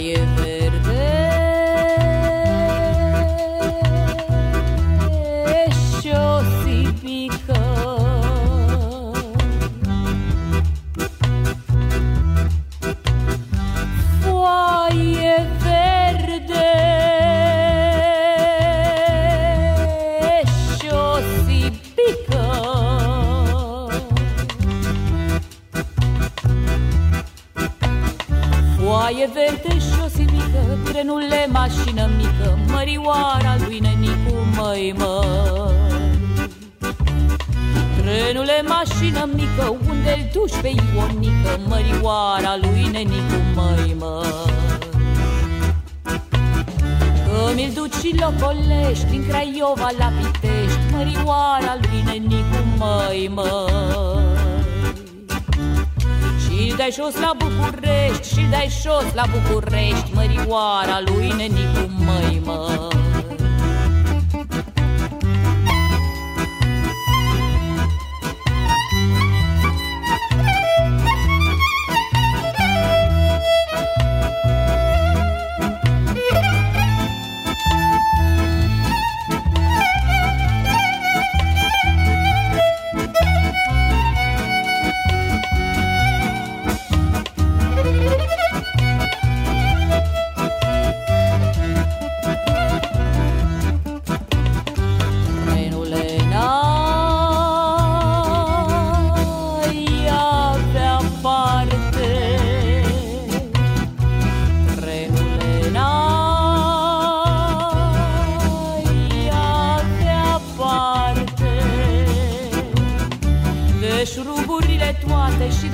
you.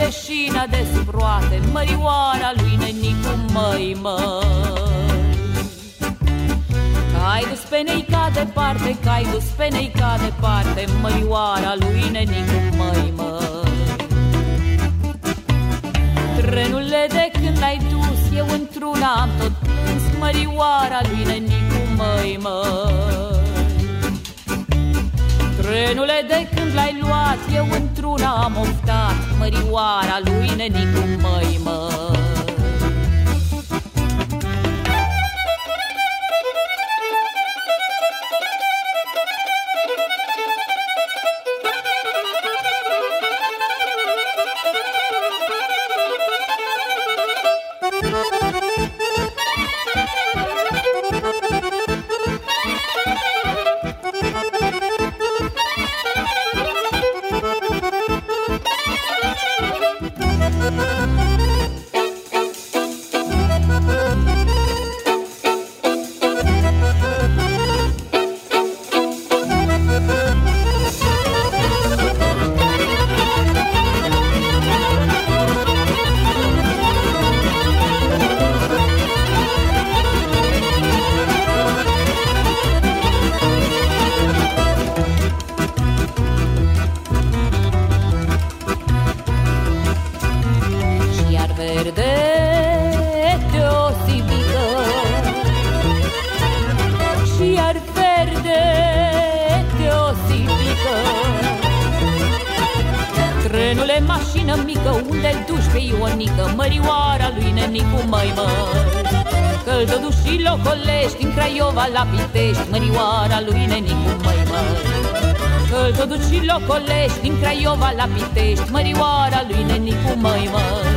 leșină de sproate Mărioara lui Nenicu, măi, măi. Cai dus pe nei ca departe, cai dus pe nei ca departe Mărioara lui Nenicu, măi, măi. Trenule de când l-ai dus, eu într-una am tot plâns Mărioara lui Nenicu, măi, măi. Trenule de când l-ai luat? Eu într-una am oftat Mărioara lui Nenicu măi măi. Mașină mică Unde duci pe Ionică Mărioara lui nenicu măi măi? Că-l duci și locolești Din Craiova la Pitești Mărioara lui nenicu măi măi? Că-l duci și locolești Din Craiova la Pitești Mărioara lui nenicu măi măi?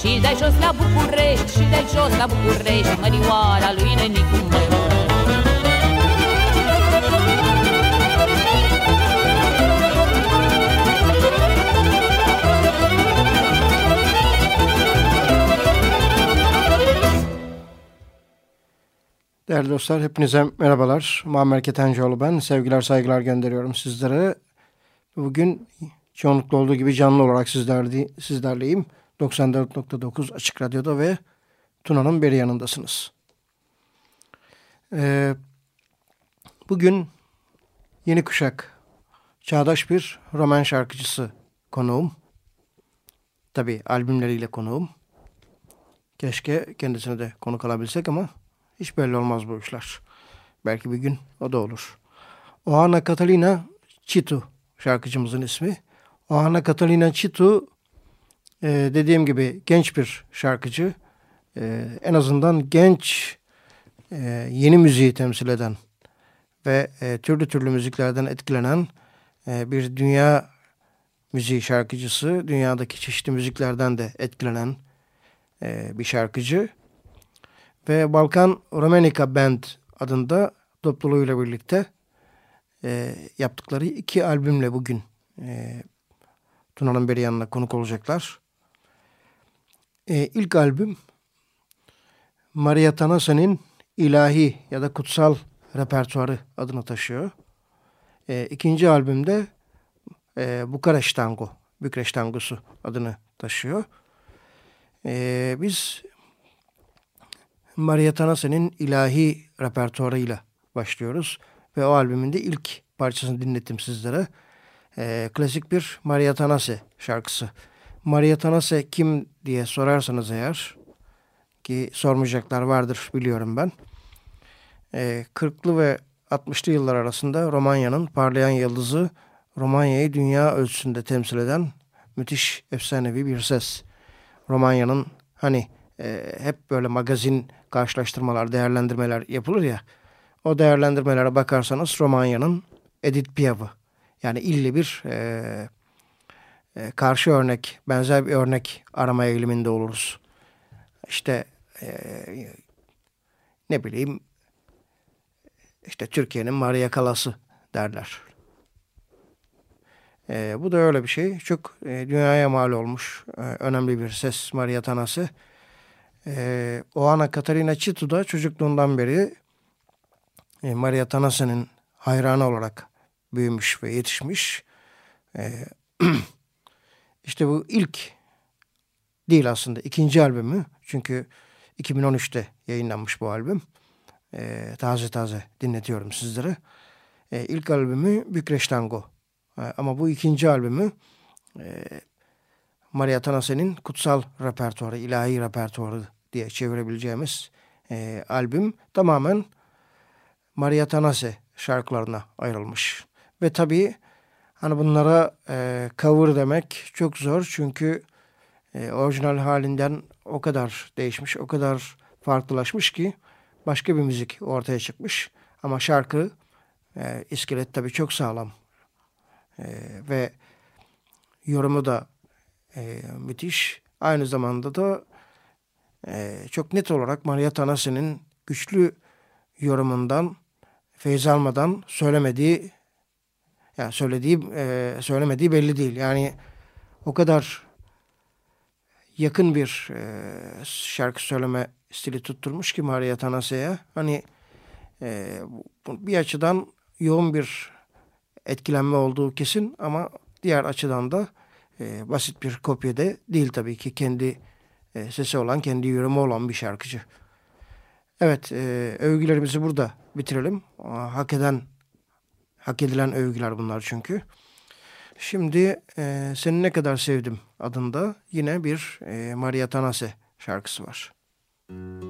Și dai jos la București Și dai jos la București Mărioara lui nenicu măi măi Değerli dostlar hepinize merhabalar. Muammer Ketencoğlu ben. Sevgiler saygılar gönderiyorum sizlere. Bugün çoğunlukla olduğu gibi canlı olarak sizlerle, sizlerleyim. 94.9 Açık Radyo'da ve Tuna'nın beri yanındasınız. Ee, bugün yeni kuşak çağdaş bir roman şarkıcısı konuğum. Tabi albümleriyle konuğum. Keşke kendisine de konuk alabilsek ama hiç belli olmaz bu işler. Belki bir gün o da olur. Oana Catalina Chitu şarkıcımızın ismi. Oana Catalina Chitu e, dediğim gibi genç bir şarkıcı. E, en azından genç e, yeni müziği temsil eden ve türlü türlü müziklerden etkilenen bir dünya müziği şarkıcısı. Dünyadaki çeşitli müziklerden de etkilenen e, bir şarkıcı ve Balkan Romanica Band adında topluluğuyla birlikte e, yaptıkları iki albümle bugün e, Tuna'nın beri yanına konuk olacaklar. E, ilk albüm Maria Tanasa'nın ilahi ya da kutsal repertuarı adını taşıyor. E, ikinci albümde e, Bukareş Tango, Bükreş Tangosu adını taşıyor. E, biz Maria Tanase'nin ilahi repertuarıyla başlıyoruz. Ve o albümünde ilk parçasını dinlettim sizlere. Ee, klasik bir Maria Tanase şarkısı. Maria Tanase kim diye sorarsanız eğer ki sormayacaklar vardır biliyorum ben. Ee, 40'lı ve 60'lı yıllar arasında Romanya'nın parlayan yıldızı Romanya'yı dünya ölçüsünde temsil eden müthiş efsanevi bir ses. Romanya'nın hani e, hep böyle magazin karşılaştırmalar, değerlendirmeler yapılır ya. O değerlendirmelere bakarsanız Romanya'nın Edith Piaf'ı. Yani illi bir e, e, karşı örnek, benzer bir örnek arama eğiliminde oluruz. İşte e, ne bileyim işte Türkiye'nin Maria Kalası derler. E, bu da öyle bir şey. Çok e, dünyaya mal olmuş e, önemli bir ses Maria Tanası. E, Oana Katarina Çitu da çocukluğundan beri e, Maria Tanasa'nın hayranı olarak büyümüş ve yetişmiş. E, işte bu ilk değil aslında ikinci albümü. Çünkü 2013'te yayınlanmış bu albüm. E, taze taze dinletiyorum sizlere. E, ilk albümü Bükreş Tango. E, ama bu ikinci albümü e, Maria Tanasa'nın kutsal repertuarı, ilahi repertuarı diye çevirebileceğimiz e, albüm tamamen Maria Tanase şarkılarına ayrılmış. Ve tabii hani bunlara e, cover demek çok zor çünkü e, orijinal halinden o kadar değişmiş, o kadar farklılaşmış ki başka bir müzik ortaya çıkmış. Ama şarkı e, iskelet tabii çok sağlam e, ve yorumu da e, müthiş. Aynı zamanda da e, çok net olarak Maria Tanasi'nin güçlü yorumundan feyz almadan söylemediği yani söylediği e, söylemediği belli değil. Yani o kadar yakın bir e, şarkı söyleme stili tutturmuş ki Maria Tanasi'ye. Hani e, bir açıdan yoğun bir etkilenme olduğu kesin ama diğer açıdan da e, basit bir kopya da değil tabii ki kendi e, sesi olan, kendi yorumu olan bir şarkıcı. Evet, e, övgülerimizi burada bitirelim. Hak eden, hak edilen övgüler bunlar çünkü. Şimdi e, Seni Ne Kadar Sevdim adında yine bir e, Maria Tanase şarkısı var. Müzik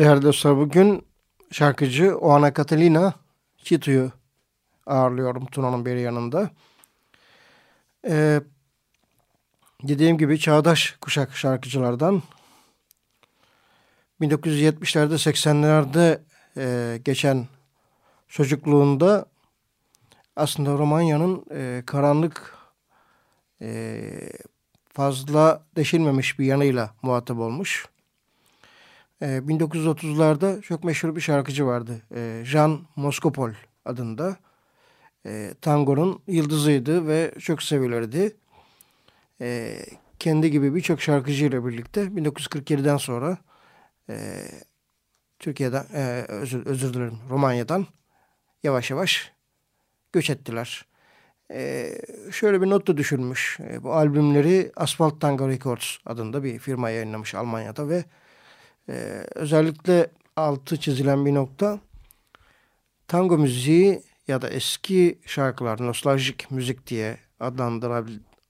değerli dostlar bugün şarkıcı Oana Catalina Çitu'yu ağırlıyorum Tuna'nın bir yanında. Ee, dediğim gibi çağdaş kuşak şarkıcılardan 1970'lerde 80'lerde e, geçen çocukluğunda aslında Romanya'nın e, karanlık e, fazla deşilmemiş bir yanıyla muhatap olmuş. 1930'larda ee, çok meşhur bir şarkıcı vardı. Ee, Jean Moskopol adında. Ee, tango'nun yıldızıydı ve çok sevilirdi. kendi gibi birçok şarkıcıyla birlikte 1947'den sonra e, Türkiye'den, e, özür, özür dilerim Romanya'dan yavaş yavaş göç ettiler. şöyle bir not da düşürmüş. bu albümleri Asphalt Tango Records adında bir firma yayınlamış Almanya'da ve ee, özellikle altı çizilen bir nokta tango müziği ya da eski şarkılar, nostaljik müzik diye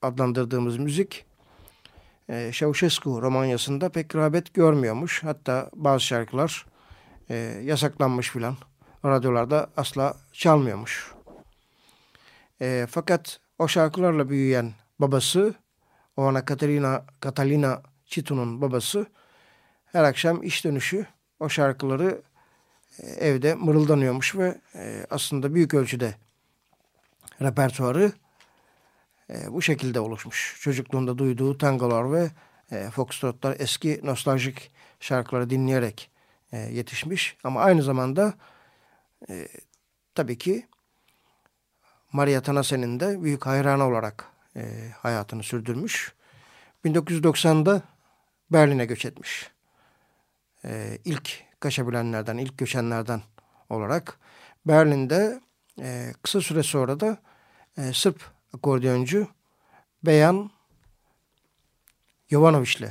adlandırdığımız müzik e, Ceausescu Romanyası'nda pek rağbet görmüyormuş. Hatta bazı şarkılar e, yasaklanmış filan. Radyolarda asla çalmıyormuş. E, fakat o şarkılarla büyüyen babası, o ana Katalina, Catalina Çitu'nun babası her akşam iş dönüşü o şarkıları e, evde mırıldanıyormuş ve e, aslında büyük ölçüde repertuarı e, bu şekilde oluşmuş. Çocukluğunda duyduğu tangolar ve foxtrotlar eski nostaljik şarkıları dinleyerek yetişmiş. Ama aynı zamanda tabii ki Maria Tanasen'in de büyük hayranı olarak hayatını sürdürmüş. 1990'da Berlin'e göç etmiş e, ilk kaçabilenlerden, ilk göçenlerden olarak Berlin'de e, kısa süre sonra da e, Sırp akordeoncu Beyan Jovanoviç'le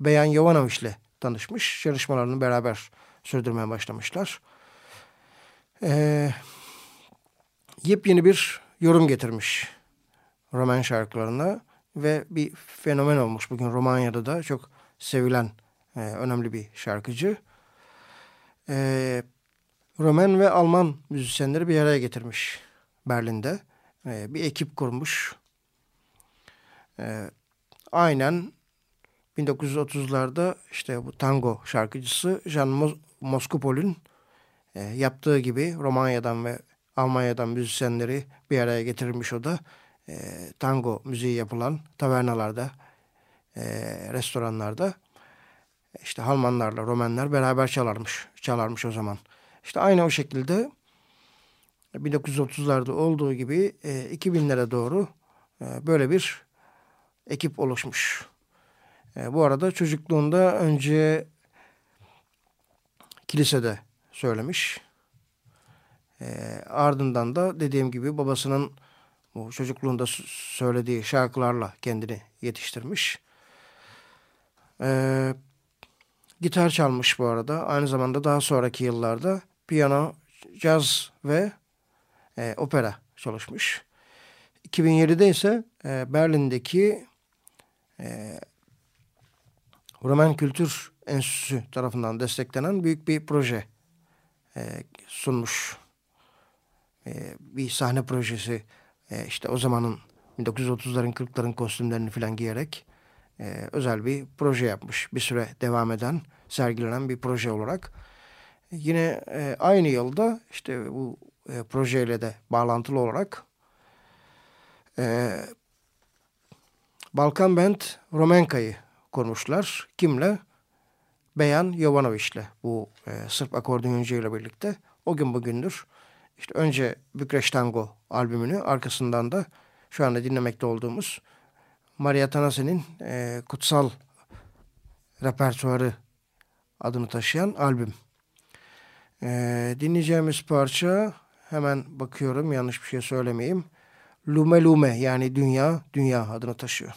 Beyan Jovanoviç'le tanışmış. Çalışmalarını beraber sürdürmeye başlamışlar. E, yepyeni bir yorum getirmiş Roman şarkılarına ve bir fenomen olmuş. Bugün Romanya'da da çok sevilen e, önemli bir şarkıcı. E, Romen ve Alman müzisyenleri bir araya getirmiş Berlin'de. E, bir ekip kurmuş. E, aynen 1930'larda işte bu tango şarkıcısı Jan Mos Moskopol'ün e, yaptığı gibi Romanya'dan ve Almanya'dan müzisyenleri bir araya getirmiş o da. E, tango müziği yapılan tavernalarda, e, restoranlarda işte Almanlarla Romenler beraber çalarmış. Çalarmış o zaman. İşte aynı o şekilde 1930'larda olduğu gibi 2000'lere doğru e, böyle bir ekip oluşmuş. E, bu arada çocukluğunda önce kilisede söylemiş. E, ardından da dediğim gibi babasının bu çocukluğunda söylediği şarkılarla kendini yetiştirmiş. E, Gitar çalmış bu arada. Aynı zamanda daha sonraki yıllarda piyano, caz ve e, opera çalışmış. 2007'de ise e, Berlin'deki e, Roman Kültür Enstitüsü tarafından desteklenen büyük bir proje e, sunmuş e, bir sahne projesi e, işte o zamanın 1930'ların 40'ların kostümlerini falan giyerek e, özel bir proje yapmış. Bir süre devam eden, sergilenen bir proje olarak. Yine e, aynı yılda işte bu e, projeyle de bağlantılı olarak e, Balkan Band Romenka'yı kurmuşlar. Kimle? Beyan Jovanoviç'le bu e, Sırp akordeoncu ile birlikte. O gün bugündür işte önce Bükreş Tango albümünü arkasından da şu anda dinlemekte olduğumuz Maria Tanasi'nin e, kutsal repertuarı adını taşıyan albüm. E, dinleyeceğimiz parça hemen bakıyorum yanlış bir şey söylemeyeyim. Lume Lume yani Dünya, Dünya adını taşıyor.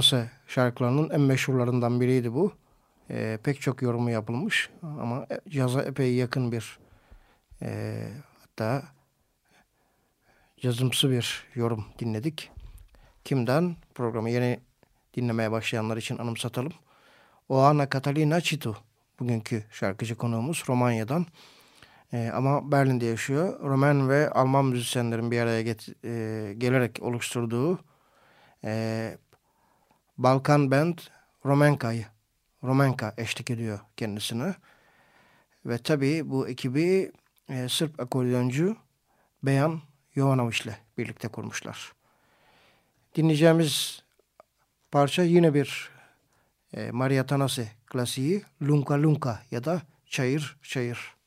Danase şarkılarının en meşhurlarından biriydi bu. E, pek çok yorumu yapılmış ama caza epey yakın bir e, hatta yazımsı bir yorum dinledik. Kimden? Programı yeni dinlemeye başlayanlar için anımsatalım. Oana Catalina Citu bugünkü şarkıcı konuğumuz Romanya'dan. E, ama Berlin'de yaşıyor. Roman ve Alman müzisyenlerin bir araya get, e, gelerek oluşturduğu e, Balkan Band Romenka'yı Romenka eşlik ediyor kendisine. Ve tabii bu ekibi e, Sırp akordeoncu Beyan Jovanovic ile birlikte kurmuşlar. Dinleyeceğimiz parça yine bir e, Maria Tanase klasiği Lunka Lunka ya da Çayır Çayır.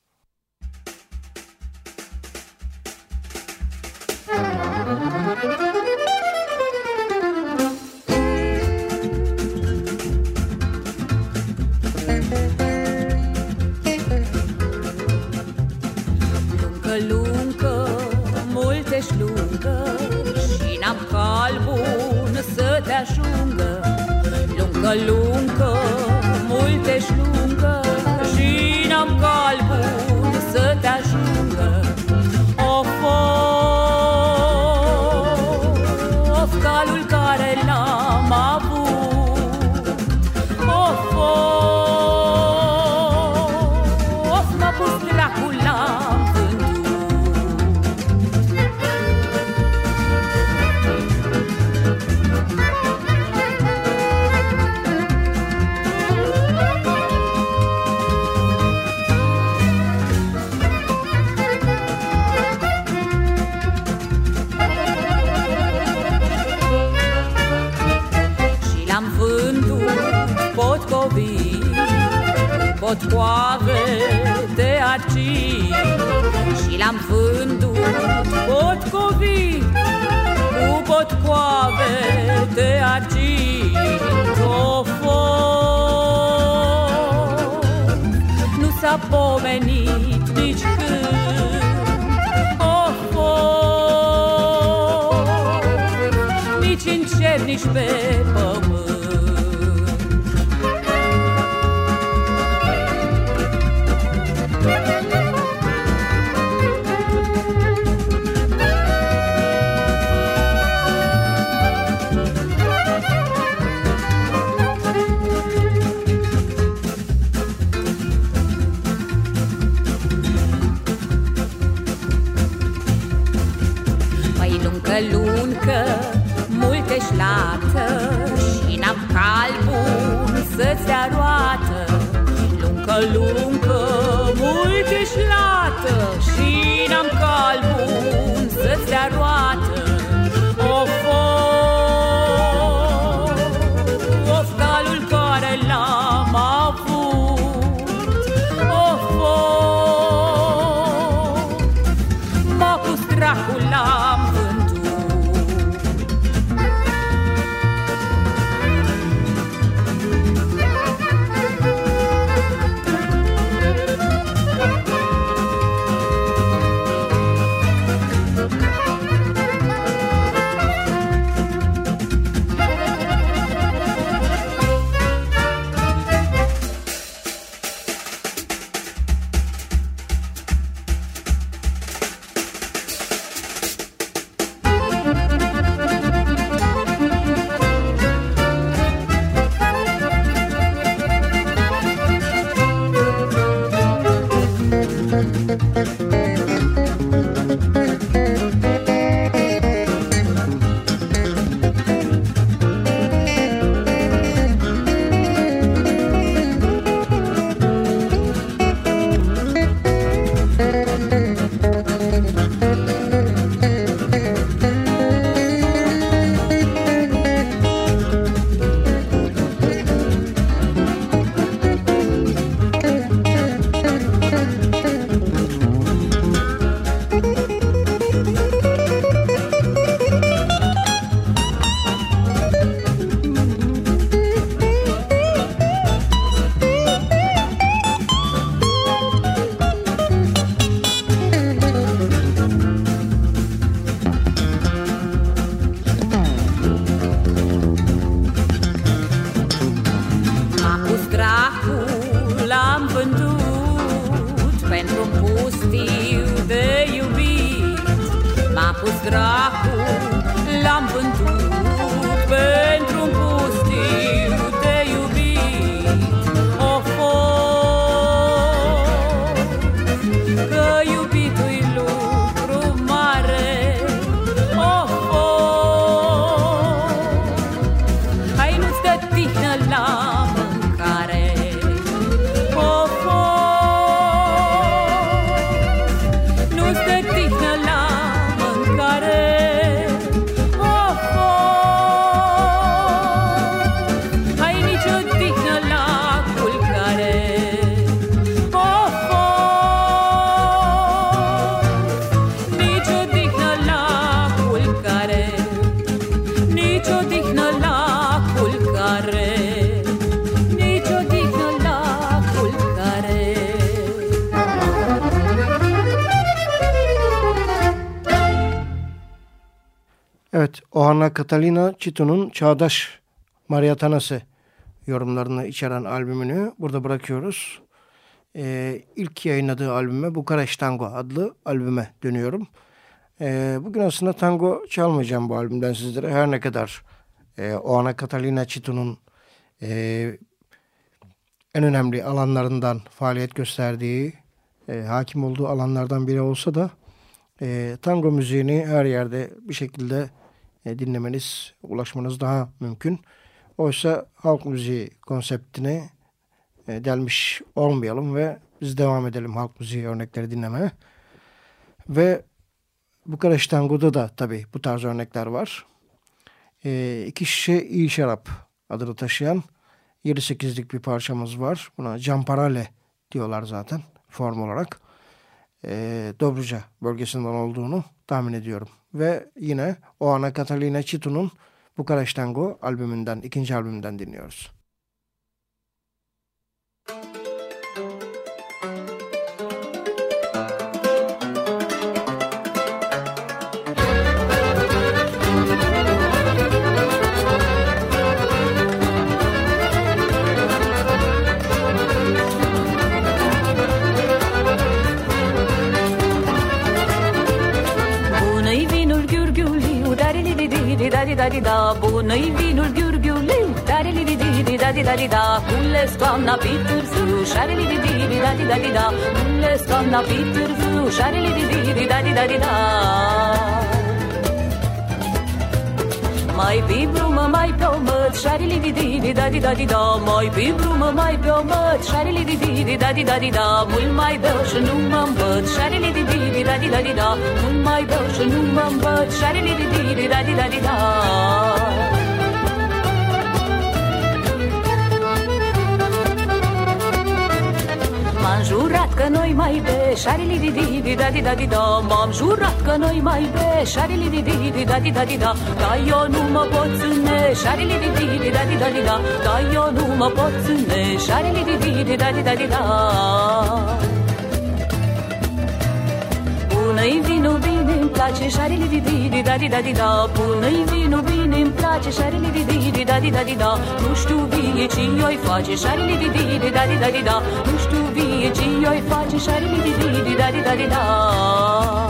Vândut potcovit Cu potcoave de argint O Nu s-a pomenit nici când O Nici în cer, nici pe pământ să-ți aroată Luncă, luncă, multe-și lată Și n-am cal bun să-ți aroată Oana Catalina Çito'nun Çağdaş Maria Tanası yorumlarını içeren albümünü burada bırakıyoruz. Ee, ilk yayınladığı albüme Bukareş Tango adlı albüme dönüyorum. Ee, bugün aslında tango çalmayacağım bu albümden sizlere. Her ne kadar e, Oana Catalina Çito'nun e, en önemli alanlarından faaliyet gösterdiği, e, hakim olduğu alanlardan biri olsa da e, tango müziğini her yerde bir şekilde e, dinlemeniz, ulaşmanız daha mümkün. Oysa halk müziği konseptine e, delmiş olmayalım ve biz devam edelim halk müziği örnekleri dinlemeye. Ve Bukarest Tango'da da tabii bu tarz örnekler var. E, iki şişe iyi şarap adını taşıyan 7-8'lik bir parçamız var. Buna Camparale diyorlar zaten form olarak. E, Dobruca bölgesinden olduğunu tahmin ediyorum. Ve yine Oana Catalina Çitu'nun Bukarest Tango albümünden, ikinci albümünden dinliyoruz. Di di da Bună-i vinul ghiurghiuliu, dari di di di da di da di da Cules toamna pe târziu, șare di di di da di da di da Cules toamna pe târziu, șare di di di da di da di da Mai pe brumă, mai pe o măt, șarili di di di da di da di da Mai pe brumă, mai pe o măt, șarili di di di da di da di da Mult mai beau și nu mă îmbăt, șarili di di di da di da di da Mult mai beau și nu mă îmbăt, șarili di di da di di M-am jurat că noi mai be Șarili di di di da di da di da M-am jurat că di di di da di da di da Dar eu nu mă pot ține Șarili di di di da di da di da Dar eu nu mă pot ține Șarili di di di da di da di da Bună-i vinul bine îmi place Șarili di di di da di da di da. Bună-i vinul bine îmi place Șarili di di di da di da di da. Nu știu vie ce i face Șarili di di di da di da di da. Nu știu vie ce i face Șarili di di di da di da di da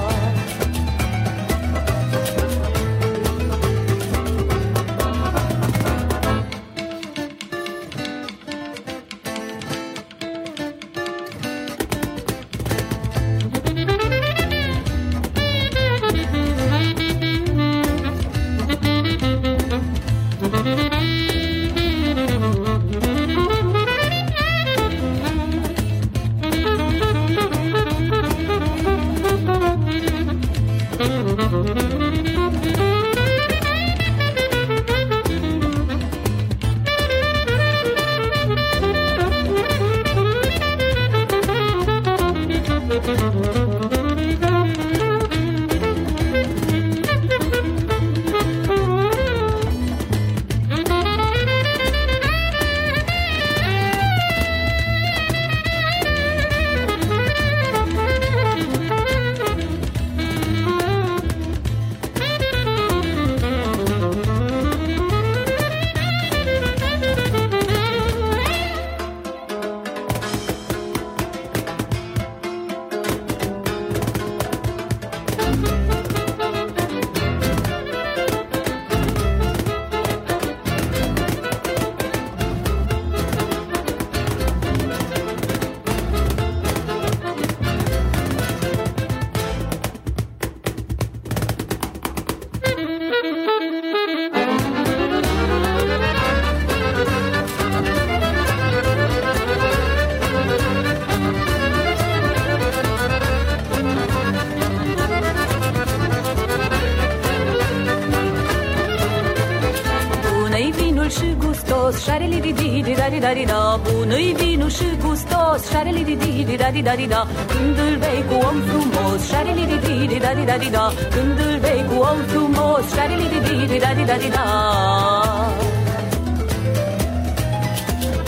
di da di da îl vei cu om frumos, șareli di di di da di da di da Când îl vei cu om frumos, șareli di di di da di da di da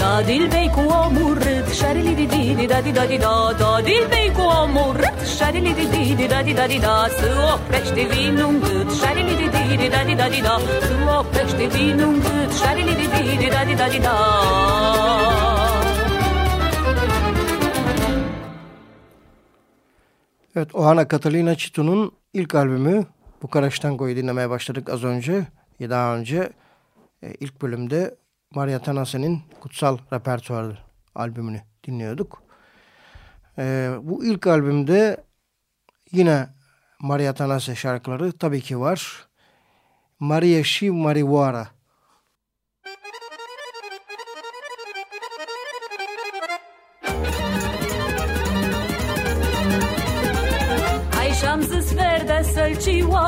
Da dil bei cu omorât Șarili di di di da di da di da Da dil bei cu omorât Șarili di di di da di da di da Să oprește vinul în gât Șarili di di di da di da di da Să oprește vinul în gât Șarili di di di da di da di da Evet, Ohana Catalina Çitu'nun ilk albümü Bukarest Tango'yu dinlemeye başladık az önce. Daha önce e, ilk bölümde Maria Tanase'nin Kutsal Repertuarı albümünü dinliyorduk. Ee, bu ilk albümde yine Maria Tanase şarkıları tabii ki var. Maria Shi Mariwara. 希望。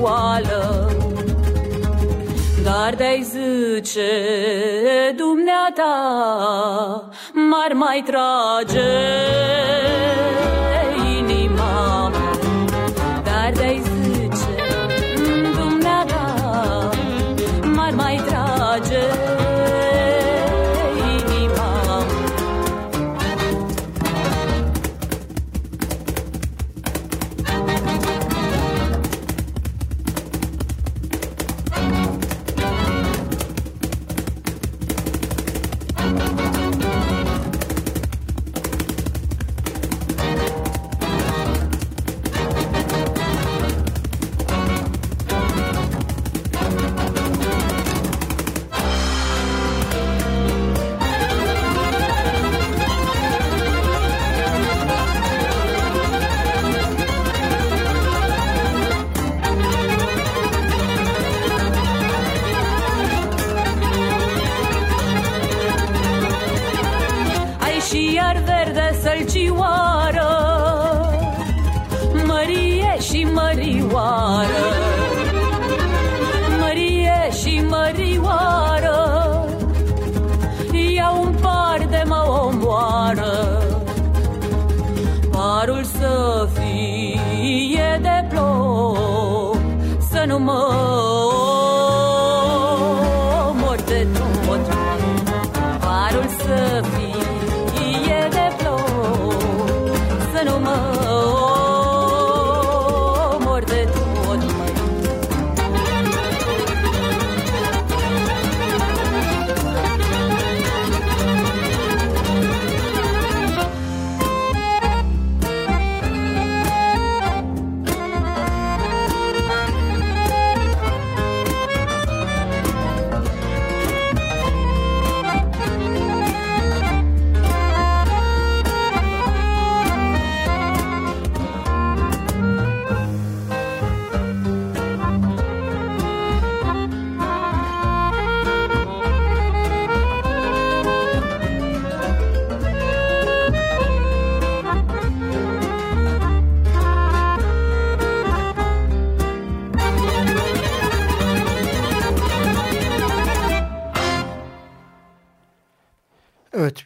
Nimeni scoală Dar de-ai zice dumneata M-ar mai trage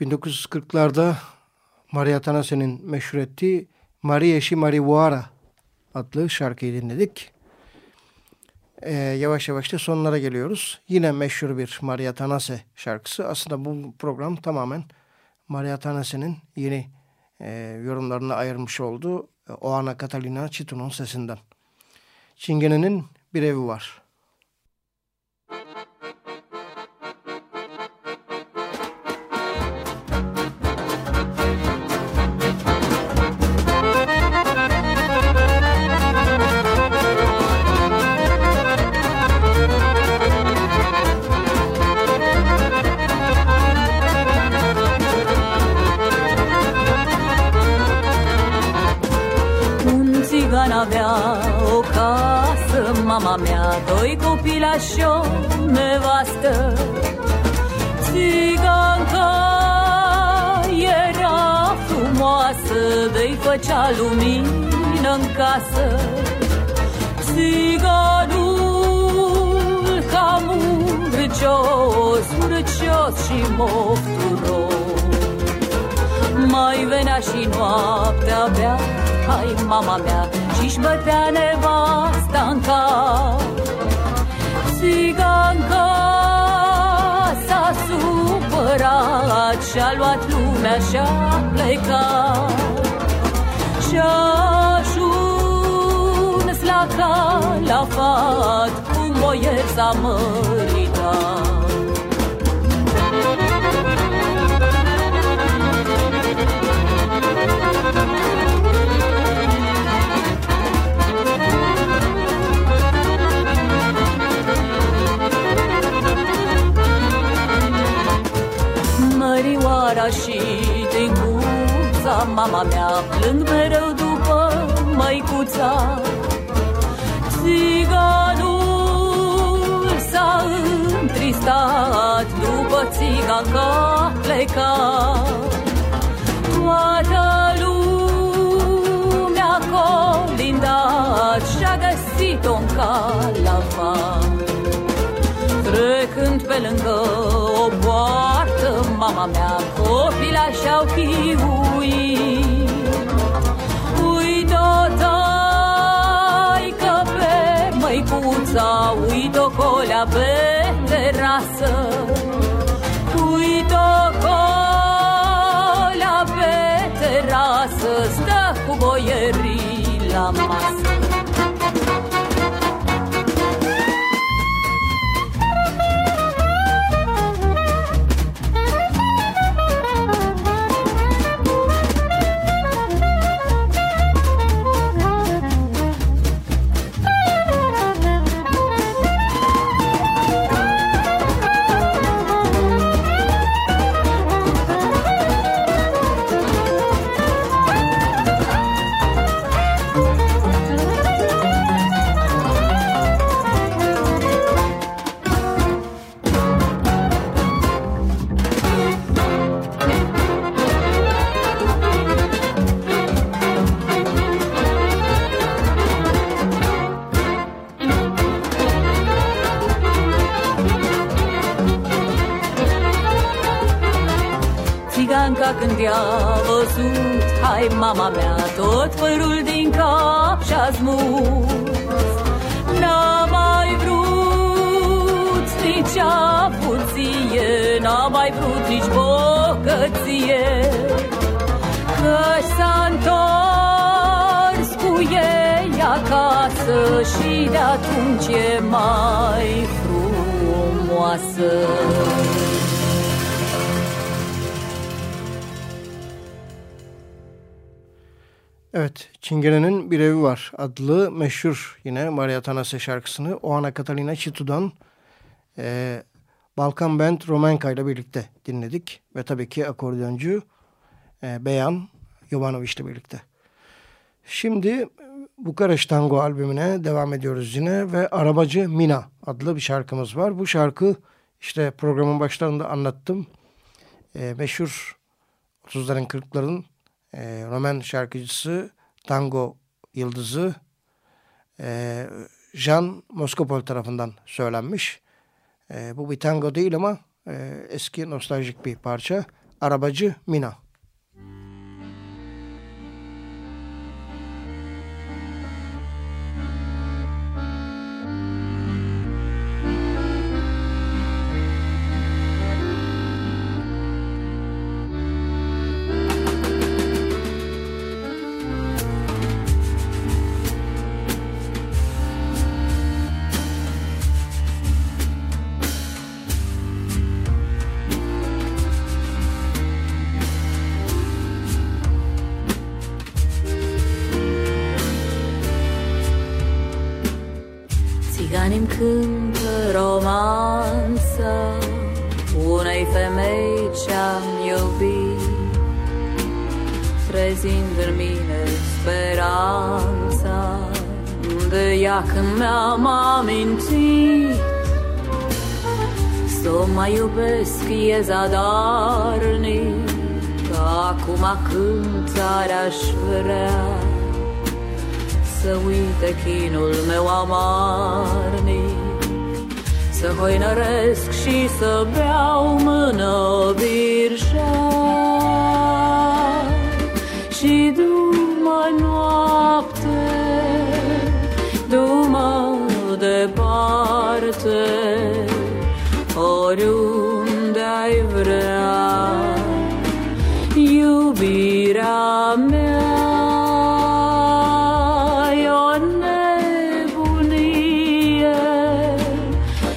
Evet 1940'larda Maria Tanase'nin meşhur ettiği Maria Shi Mariwara adlı şarkıyı dinledik. e, yavaş yavaş da sonlara geliyoruz. Yine meşhur bir Maria Tanase şarkısı. Aslında bu program tamamen Maria Tanase'nin yeni e, yorumlarını ayırmış olduğu Oana Catalina Çitu'nun sesinden. Çingene'nin bir evi var. Mama mea Doi copilași o nevastă. Țiganca era frumoasă De-i făcea lumină în casă. Țiganul cam urcios Urcios și mofturos. Mai venea și noaptea bea Hai mama mea și-și bătea nevasta în cap. Țiganca s-a supărat Și-a luat lumea și-a plecat. Și-a ajuns la calafat Cu boier s-a măritat mărioara și cuța Mama mea plâng mereu după măicuța. Țiganul s-a întristat După țiganca plecat Toată lumea colindat Și-a găsit-o în calafat Trecând pe lângă o poartă Mama mea copila și-au chiuit. Uit-o taică pe măicuța Uit-o colea pe terasă Uit-o colea pe terasă Stă cu boierii la masă adlı meşhur yine Maria Tanase şarkısını Oana Catalina Çitu'dan e, Balkan Band Romanka ile birlikte dinledik. Ve tabii ki akordeoncu e, Beyan Jovanovic ile birlikte. Şimdi Bukarest Tango albümüne devam ediyoruz yine ve Arabacı Mina adlı bir şarkımız var. Bu şarkı işte programın başlarında anlattım. E, meşhur 30'ların 40'ların e, Roman şarkıcısı, tango yıldızı e, Jean Moskopol tarafından söylenmiş. E, bu bir tango değil ama e, eski nostaljik bir parça. Arabacı Mina.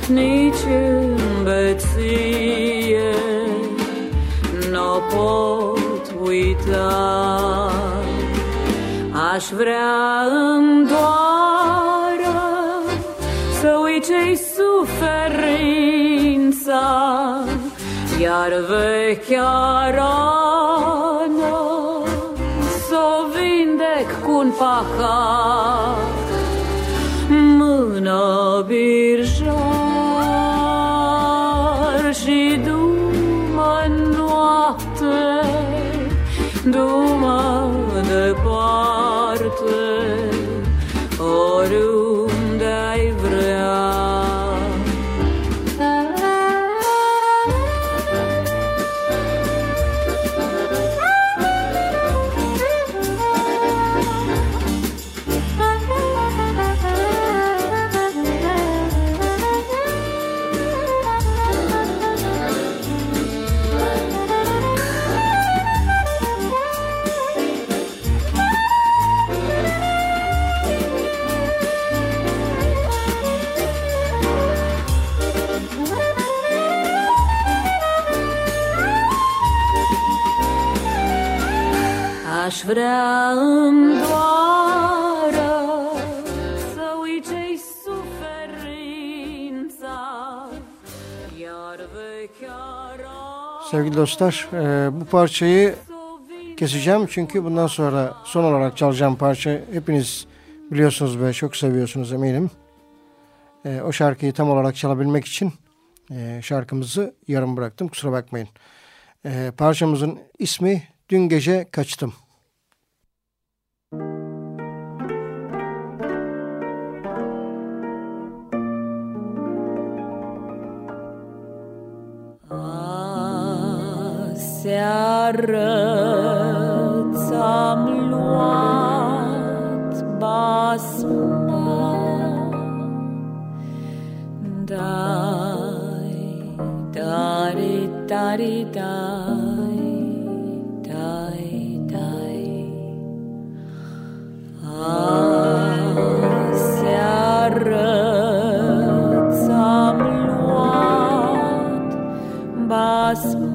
Nici îmbeție N-o pot uita. Aș vrea în doară Să uit ce-i suferința Iar vechea rană S-o vindec cu un pahat Mână Aș vrea în doară Să uit ce-i suferința Iar Sevgili dostlar e, bu parçayı keseceğim çünkü bundan sonra son olarak çalacağım parça hepiniz biliyorsunuz ve çok seviyorsunuz eminim. E, o şarkıyı tam olarak çalabilmek için e, şarkımızı yarım bıraktım kusura bakmayın. Parçamızın ismi Dün Gece Kaçtım. arăt, am luat basma, dai, dai, dai, dai. Arăți, am luat basma,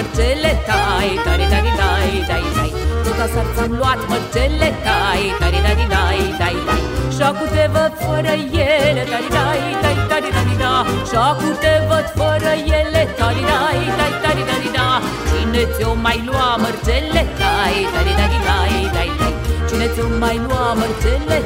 mărcele tai Tari, tari, dai, dai, dai Tot asar ți-am luat mărcele tai Tari, tari, dai, dai, dai Și acum te văd fără ele Tari, dai, dai, tari, tari, da Și acum te văd fără ele Tari, dai, dai, tari, tari, da Cine ți-o mai lua mărcele tai Tari, tari, dai, dai, dai Cine ți-o mai lua mărcele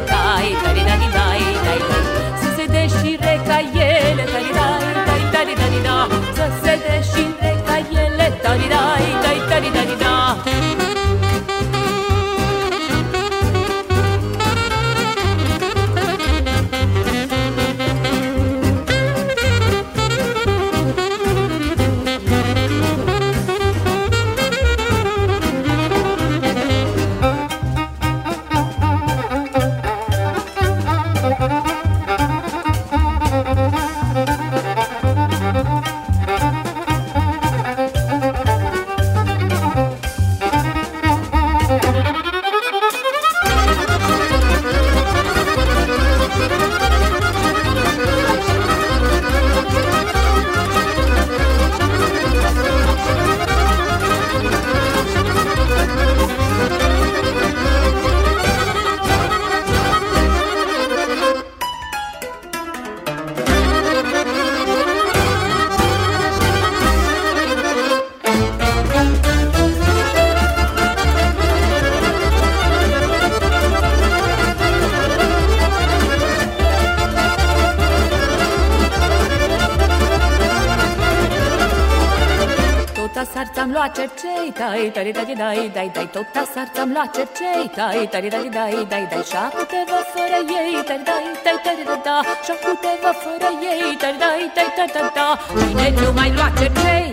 luat cercei, tai, tari, tari, dai, dai, dai, tot asar ți-am luat cercei, tai, tari, tari, dai, dai, dai, și acum te vă fără ei, tari, dai, dai, tari, da, da, și acum te vă fără ei, tari, dai, dai, tari, da, da, cine ți-o mai luat cercei?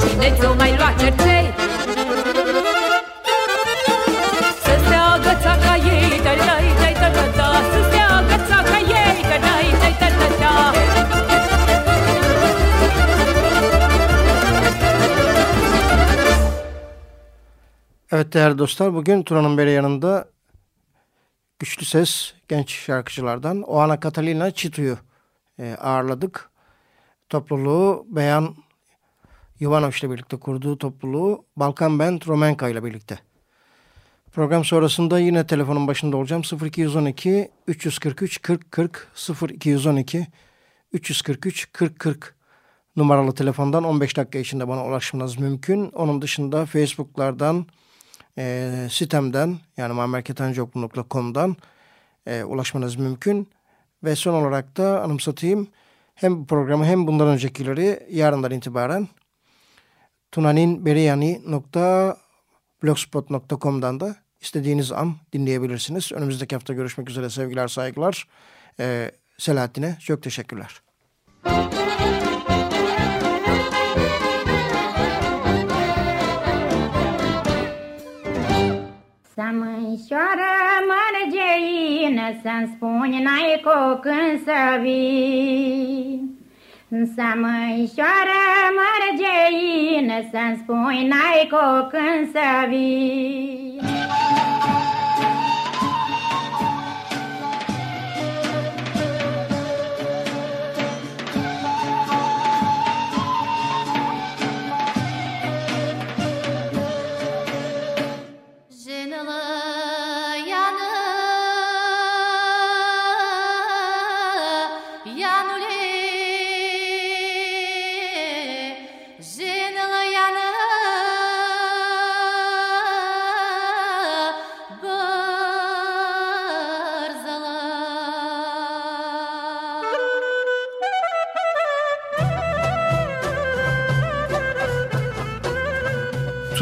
Cine ți-o mai luat cercei? Evet değerli dostlar bugün Turan'ın beri yanında güçlü ses genç şarkıcılardan Oana Catalina Çitu'yu e, ağırladık. Topluluğu Beyan Ivanov ile birlikte kurduğu topluluğu Balkan Band Romenka ile birlikte. Program sonrasında yine telefonun başında olacağım. 0212 343 40 40 0212 343 40 40 numaralı telefondan 15 dakika içinde bana ulaşmanız mümkün. Onun dışında Facebook'lardan, e, sitemden yani mamerketencioklunlukla.com'dan e, ulaşmanız mümkün. Ve son olarak da anımsatayım hem bu programı hem bundan öncekileri yarından itibaren tunaninberiyani.blogspot.com'dan da istediğiniz an dinleyebilirsiniz. Önümüzdeki hafta görüşmek üzere sevgiler saygılar. Ee, Selahattin'e çok teşekkürler. Să mânșoară mărgeină, Să-mi spuni n-ai cu când să vii. Să mânșoară mărgeină, Să-mi spuni n-ai cu când să vii.